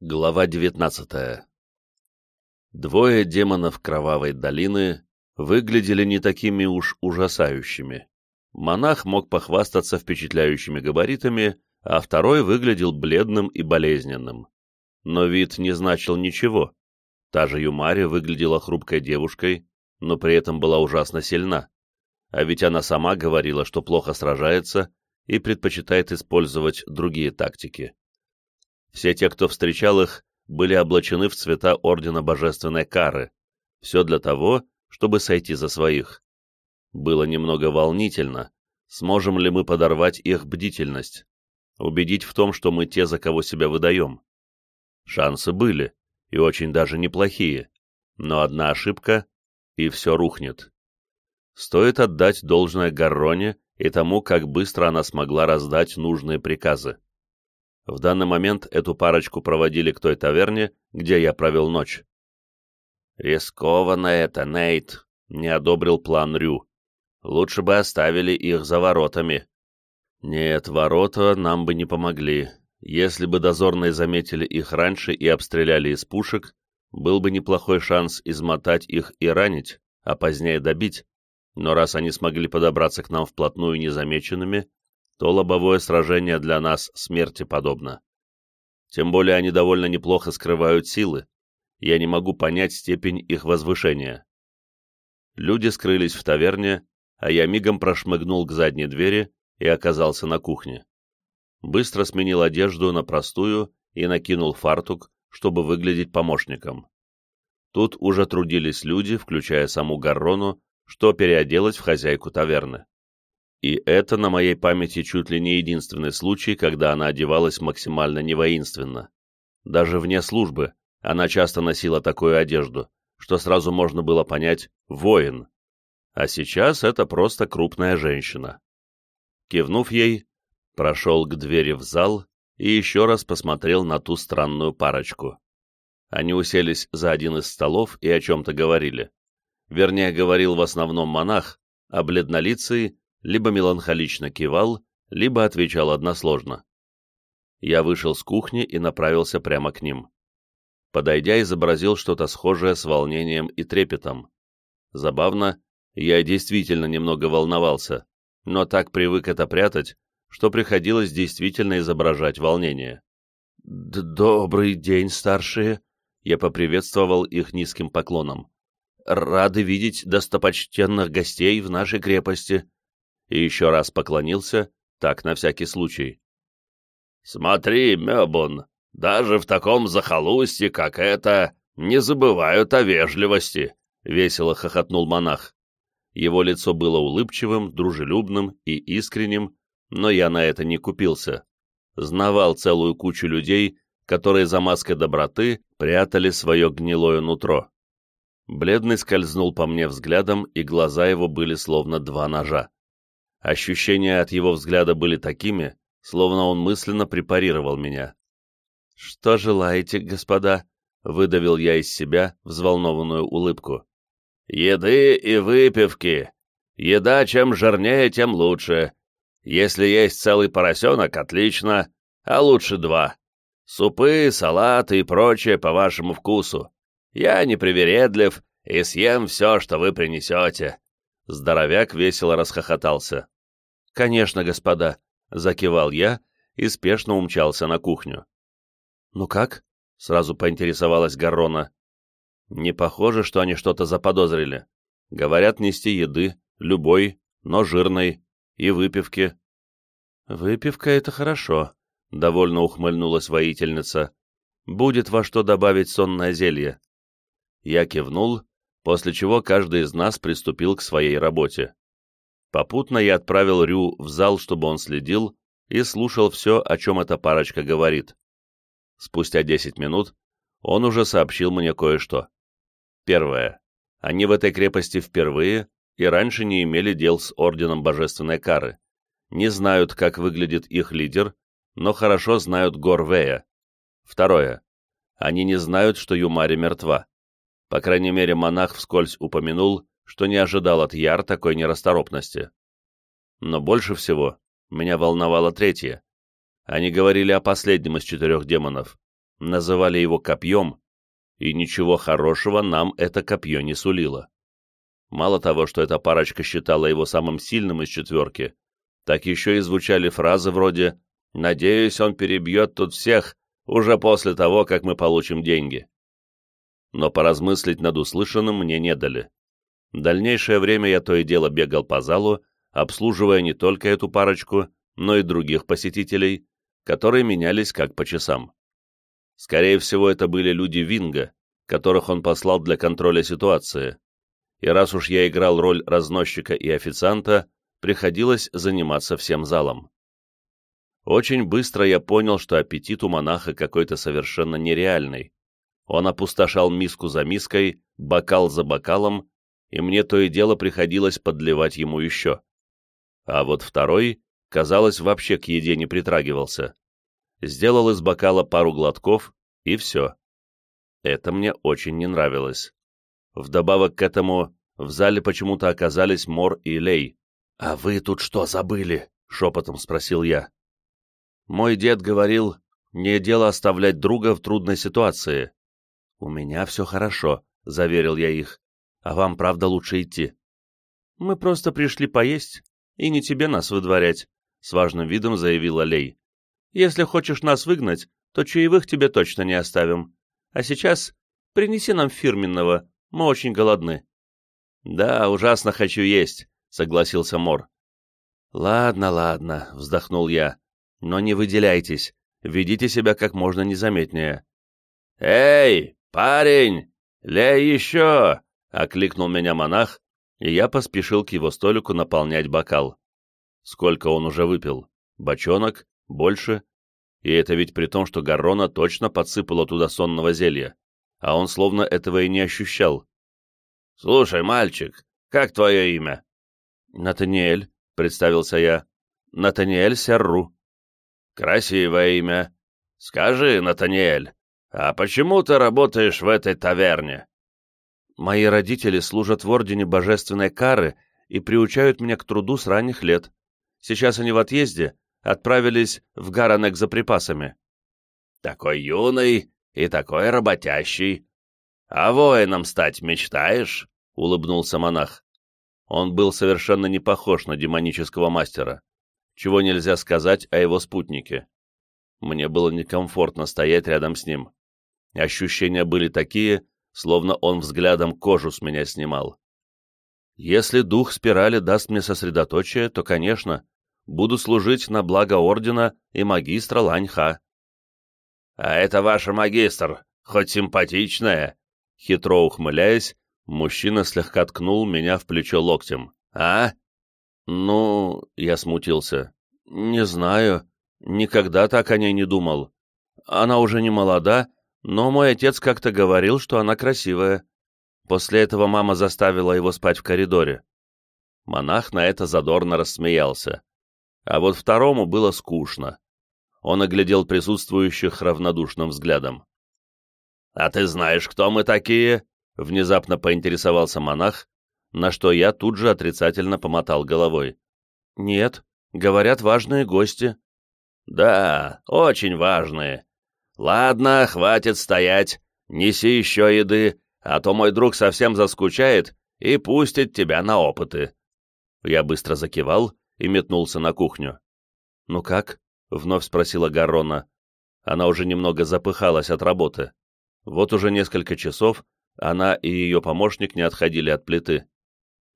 Глава 19 Двое демонов Кровавой долины выглядели не такими уж ужасающими. Монах мог похвастаться впечатляющими габаритами, а второй выглядел бледным и болезненным. Но вид не значил ничего. Та же Юмари выглядела хрупкой девушкой, но при этом была ужасно сильна. А ведь она сама говорила, что плохо сражается и предпочитает использовать другие тактики. Все те, кто встречал их, были облачены в цвета Ордена Божественной Кары. Все для того, чтобы сойти за своих. Было немного волнительно, сможем ли мы подорвать их бдительность, убедить в том, что мы те, за кого себя выдаем. Шансы были, и очень даже неплохие, но одна ошибка, и все рухнет. Стоит отдать должное Гарроне и тому, как быстро она смогла раздать нужные приказы. В данный момент эту парочку проводили к той таверне, где я провел ночь. «Рискованно это, Нейт», — не одобрил план Рю. «Лучше бы оставили их за воротами». «Нет, ворота нам бы не помогли. Если бы дозорные заметили их раньше и обстреляли из пушек, был бы неплохой шанс измотать их и ранить, а позднее добить. Но раз они смогли подобраться к нам вплотную незамеченными, то лобовое сражение для нас смерти подобно. Тем более они довольно неплохо скрывают силы. Я не могу понять степень их возвышения. Люди скрылись в таверне, а я мигом прошмыгнул к задней двери и оказался на кухне. Быстро сменил одежду на простую и накинул фартук, чтобы выглядеть помощником. Тут уже трудились люди, включая саму Гаррону, что переоделась в хозяйку таверны. И это на моей памяти чуть ли не единственный случай, когда она одевалась максимально невоинственно. Даже вне службы она часто носила такую одежду, что сразу можно было понять «воин». А сейчас это просто крупная женщина. Кивнув ей, прошел к двери в зал и еще раз посмотрел на ту странную парочку. Они уселись за один из столов и о чем-то говорили. Вернее, говорил в основном монах, а бледнолицый либо меланхолично кивал, либо отвечал односложно. Я вышел с кухни и направился прямо к ним. Подойдя, изобразил что-то схожее с волнением и трепетом. Забавно, я действительно немного волновался, но так привык это прятать, что приходилось действительно изображать волнение. «Добрый день, старшие!» Я поприветствовал их низким поклоном. «Рады видеть достопочтенных гостей в нашей крепости и еще раз поклонился, так на всякий случай. «Смотри, Мебун, даже в таком захолустье, как это, не забывают о вежливости», — весело хохотнул монах. Его лицо было улыбчивым, дружелюбным и искренним, но я на это не купился. Знавал целую кучу людей, которые за маской доброты прятали свое гнилое нутро. Бледный скользнул по мне взглядом, и глаза его были словно два ножа. Ощущения от его взгляда были такими, словно он мысленно препарировал меня. «Что желаете, господа?» — выдавил я из себя взволнованную улыбку. «Еды и выпивки. Еда чем жирнее, тем лучше. Если есть целый поросенок, отлично, а лучше два. Супы, салаты и прочее по вашему вкусу. Я не привередлив и съем все, что вы принесете». Здоровяк весело расхохотался. «Конечно, господа», — закивал я и спешно умчался на кухню. «Ну как?» — сразу поинтересовалась Гаррона. «Не похоже, что они что-то заподозрили. Говорят нести еды, любой, но жирной, и выпивки». «Выпивка — это хорошо», — довольно ухмыльнулась воительница. «Будет во что добавить сонное зелье». Я кивнул, после чего каждый из нас приступил к своей работе. Попутно я отправил Рю в зал, чтобы он следил и слушал все, о чем эта парочка говорит. Спустя 10 минут он уже сообщил мне кое-что. Первое. Они в этой крепости впервые и раньше не имели дел с Орденом Божественной Кары. Не знают, как выглядит их лидер, но хорошо знают Горвея. Второе. Они не знают, что Юмари мертва. По крайней мере, монах вскользь упомянул, что не ожидал от Яр такой нерасторопности. Но больше всего меня волновало третье. Они говорили о последнем из четырех демонов, называли его копьем, и ничего хорошего нам это копье не сулило. Мало того, что эта парочка считала его самым сильным из четверки, так еще и звучали фразы вроде «Надеюсь, он перебьет тут всех уже после того, как мы получим деньги». Но поразмыслить над услышанным мне не дали. Дальнейшее время я то и дело бегал по залу, обслуживая не только эту парочку, но и других посетителей, которые менялись как по часам. Скорее всего, это были люди Винга, которых он послал для контроля ситуации. И раз уж я играл роль разносчика и официанта, приходилось заниматься всем залом. Очень быстро я понял, что аппетит у монаха какой-то совершенно нереальный. Он опустошал миску за миской, бокал за бокалом, и мне то и дело приходилось подливать ему еще. А вот второй, казалось, вообще к еде не притрагивался. Сделал из бокала пару глотков, и все. Это мне очень не нравилось. Вдобавок к этому в зале почему-то оказались Мор и Лей. «А вы тут что забыли?» — шепотом спросил я. Мой дед говорил, не дело оставлять друга в трудной ситуации. «У меня все хорошо», — заверил я их. «А вам, правда, лучше идти?» «Мы просто пришли поесть, и не тебе нас выдворять», — с важным видом заявила Лей. «Если хочешь нас выгнать, то чаевых тебе точно не оставим. А сейчас принеси нам фирменного, мы очень голодны». «Да, ужасно хочу есть», — согласился Мор. «Ладно, ладно», — вздохнул я. «Но не выделяйтесь, ведите себя как можно незаметнее». «Эй, парень, лей еще!» — окликнул меня монах, и я поспешил к его столику наполнять бокал. Сколько он уже выпил? Бочонок? Больше? И это ведь при том, что Гаррона точно подсыпала туда сонного зелья, а он словно этого и не ощущал. «Слушай, мальчик, как твое имя?» «Натаниэль», — представился я. «Натаниэль Серру». «Красивое имя. Скажи, Натаниэль, а почему ты работаешь в этой таверне?» «Мои родители служат в Ордене Божественной Кары и приучают меня к труду с ранних лет. Сейчас они в отъезде, отправились в Гаранек за припасами. Такой юный и такой работящий. А воином стать мечтаешь? Улыбнулся монах. Он был совершенно не похож на демонического мастера, чего нельзя сказать о его спутнике. Мне было некомфортно стоять рядом с ним. Ощущения были такие, словно он взглядом кожу с меня снимал. Если дух спирали даст мне сосредоточие, то, конечно, буду служить на благо ордена и магистра Ланьха. — А это ваша магистр, хоть симпатичная? Хитро ухмыляясь, мужчина слегка ткнул меня в плечо локтем. «А?» «Ну...» — я смутился. «Не знаю. Никогда так о ней не думал. Она уже не молода, но мой отец как-то говорил, что она красивая. После этого мама заставила его спать в коридоре». Монах на это задорно рассмеялся. А вот второму было скучно. Он оглядел присутствующих равнодушным взглядом. «А ты знаешь, кто мы такие?» — внезапно поинтересовался монах, на что я тут же отрицательно помотал головой. «Нет, говорят, важные гости». «Да, очень важные. Ладно, хватит стоять, неси еще еды, а то мой друг совсем заскучает и пустит тебя на опыты». Я быстро закивал и метнулся на кухню. «Ну как?» — вновь спросила Гаррона. Она уже немного запыхалась от работы. Вот уже несколько часов она и ее помощник не отходили от плиты.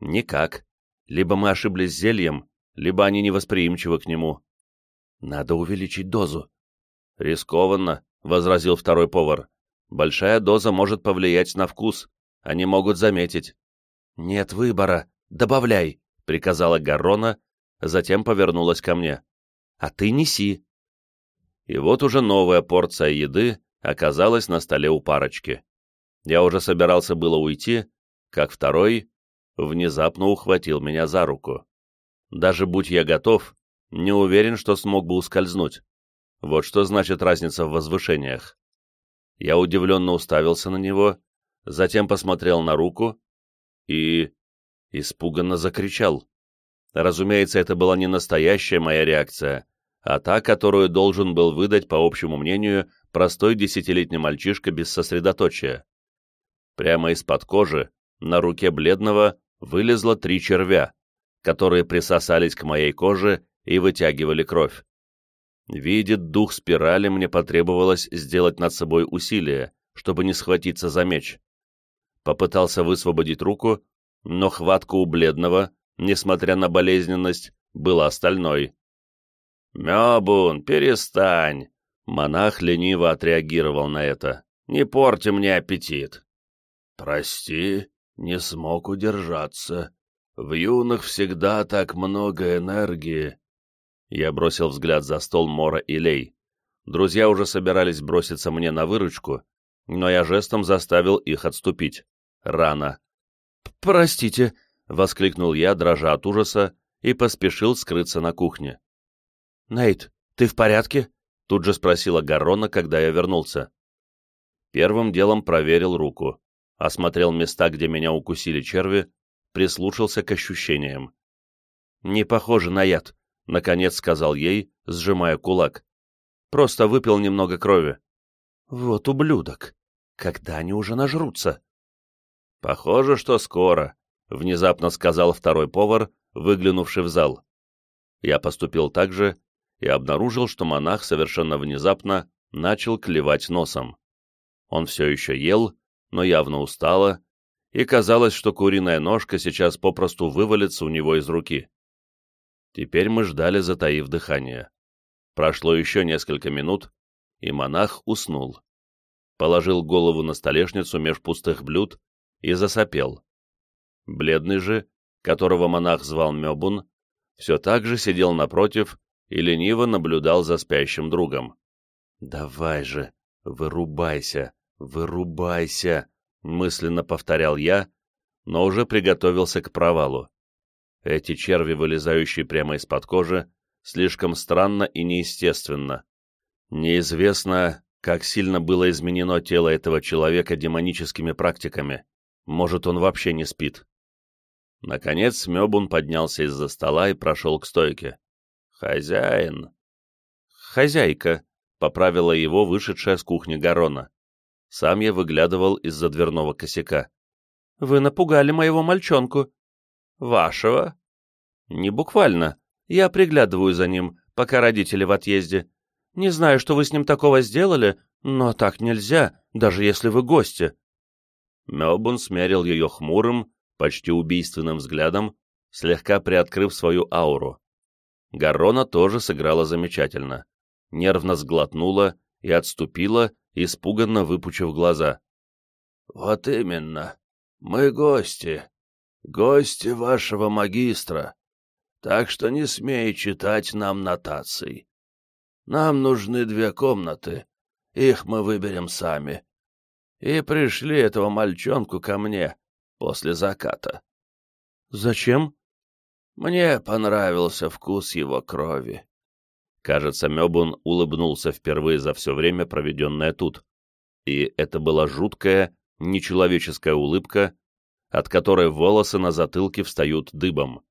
«Никак. Либо мы ошиблись зельем, либо они невосприимчивы к нему. Надо увеличить дозу». «Рискованно», — возразил второй повар. «Большая доза может повлиять на вкус. Они могут заметить». «Нет выбора. Добавляй», — приказала Гаррона, затем повернулась ко мне. «А ты неси». И вот уже новая порция еды оказалась на столе у парочки. Я уже собирался было уйти, как второй внезапно ухватил меня за руку. Даже будь я готов, не уверен, что смог бы ускользнуть. Вот что значит разница в возвышениях. Я удивленно уставился на него, затем посмотрел на руку и... испуганно закричал. Разумеется, это была не настоящая моя реакция, а та, которую должен был выдать, по общему мнению, простой десятилетний мальчишка без сосредоточия. Прямо из-под кожи на руке бледного вылезло три червя, которые присосались к моей коже и вытягивали кровь. Видит дух спирали, мне потребовалось сделать над собой усилие, чтобы не схватиться за меч. Попытался высвободить руку, но хватка у бледного, несмотря на болезненность, была стальной. «Мёбун, перестань!» Монах лениво отреагировал на это. «Не порти мне аппетит!» «Прости, не смог удержаться. В юных всегда так много энергии. Я бросил взгляд за стол Мора и Лей. Друзья уже собирались броситься мне на выручку, но я жестом заставил их отступить. Рано. «Простите», — воскликнул я, дрожа от ужаса, и поспешил скрыться на кухне. «Нейт, ты в порядке?» — тут же спросила Гаррона, когда я вернулся. Первым делом проверил руку, осмотрел места, где меня укусили черви, прислушался к ощущениям. «Не похоже на яд», — наконец сказал ей, сжимая кулак. «Просто выпил немного крови». «Вот ублюдок! Когда они уже нажрутся?» «Похоже, что скоро», — внезапно сказал второй повар, выглянувший в зал. Я поступил так же и обнаружил, что монах совершенно внезапно начал клевать носом. Он все еще ел, но явно устало, и казалось, что куриная ножка сейчас попросту вывалится у него из руки. Теперь мы ждали, затаив дыхание. Прошло еще несколько минут, и монах уснул. Положил голову на столешницу меж пустых блюд и засопел. Бледный же, которого монах звал Мебун, все так же сидел напротив и лениво наблюдал за спящим другом. «Давай же, вырубайся, вырубайся!» мысленно повторял я, но уже приготовился к провалу. Эти черви, вылезающие прямо из-под кожи, слишком странно и неестественно. Неизвестно, как сильно было изменено тело этого человека демоническими практиками. Может, он вообще не спит. Наконец Мёбун поднялся из-за стола и прошел к стойке. «Хозяин!» «Хозяйка!» — поправила его вышедшая с кухни Гарона. Сам я выглядывал из-за дверного косяка. «Вы напугали моего мальчонку». «Вашего?» «Не буквально. Я приглядываю за ним, пока родители в отъезде. Не знаю, что вы с ним такого сделали, но так нельзя, даже если вы гости». Мелбун смерил ее хмурым, почти убийственным взглядом, слегка приоткрыв свою ауру. Гаррона тоже сыграла замечательно. Нервно сглотнула и отступила, испуганно выпучив глаза. «Вот именно. Мы гости. Гости вашего магистра. Так что не смей читать нам нотаций. Нам нужны две комнаты. Их мы выберем сами. И пришли этого мальчонку ко мне после заката». «Зачем?» «Мне понравился вкус его крови. Кажется, Мёбун улыбнулся впервые за все время, проведенное тут. И это была жуткая, нечеловеческая улыбка, от которой волосы на затылке встают дыбом.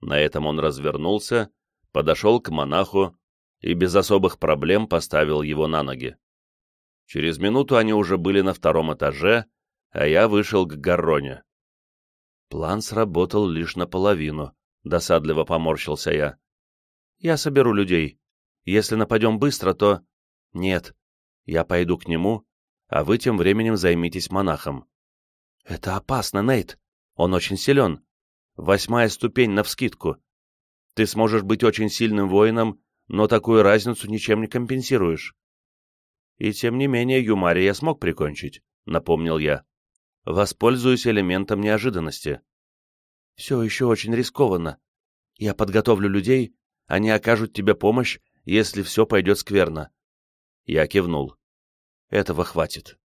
На этом он развернулся, подошел к монаху и без особых проблем поставил его на ноги. Через минуту они уже были на втором этаже, а я вышел к Гарроне. План сработал лишь наполовину, досадливо поморщился я. Я соберу людей. Если нападем быстро, то... Нет. Я пойду к нему, а вы тем временем займитесь монахом. Это опасно, Нейт. Он очень силен. Восьмая ступень навскидку. Ты сможешь быть очень сильным воином, но такую разницу ничем не компенсируешь. И тем не менее Юмари я смог прикончить, напомнил я. Воспользуюсь элементом неожиданности. Все еще очень рискованно. Я подготовлю людей, они окажут тебе помощь, если все пойдет скверно. Я кивнул. Этого хватит.